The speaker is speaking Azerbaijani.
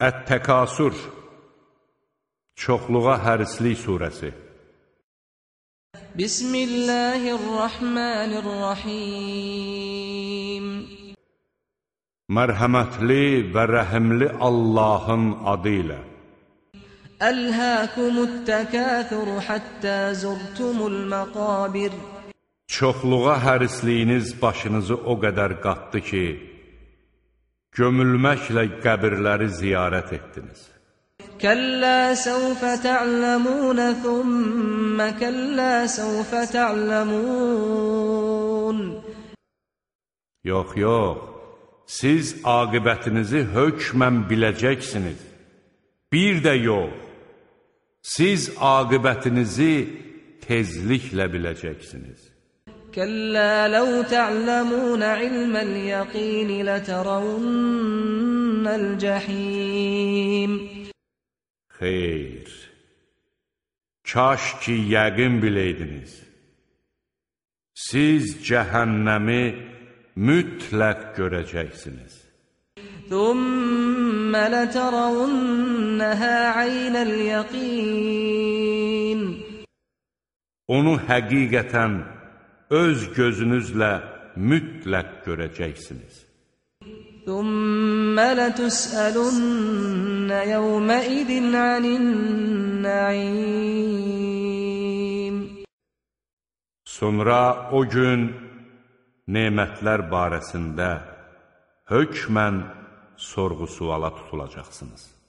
Ət-Təkasur Çoxluğa hərislik surəsi. Bismillahirrahmanirrahim. Mərhəmətli və rəhimli Allahın adı ilə. Əlhəkumut təkəthuru həttə zurtumul məqabir Çoxluğa hərisliyiniz başınızı o qədər qatdı ki, gömülməklə qəbirləri ziyarət etdiniz. Kəllə səvfə tə'ləmunə thumma kəllə səvfə tə'ləmun Yox, yox, siz aqibətinizi hökmən biləcəksiniz. Bir də yox, siz aqibətinizi tezliklə biləcəksiniz. كلا لو تعلمون علم اليقين لترون الجحيم Xeyr, kaş ki yəqin biləydiniz. Siz cəhənnəmi mütləq görəcəksiniz. ثم لترونها عين اليقين Onu həqiqətən öz gözünüzlə mütləq görəcəksiniz. Thumma latus'alunna yawma idin 'anin na'im Sonra o gün nemətlər barəsində hökmən sorğu-suala tutulacaqsınız.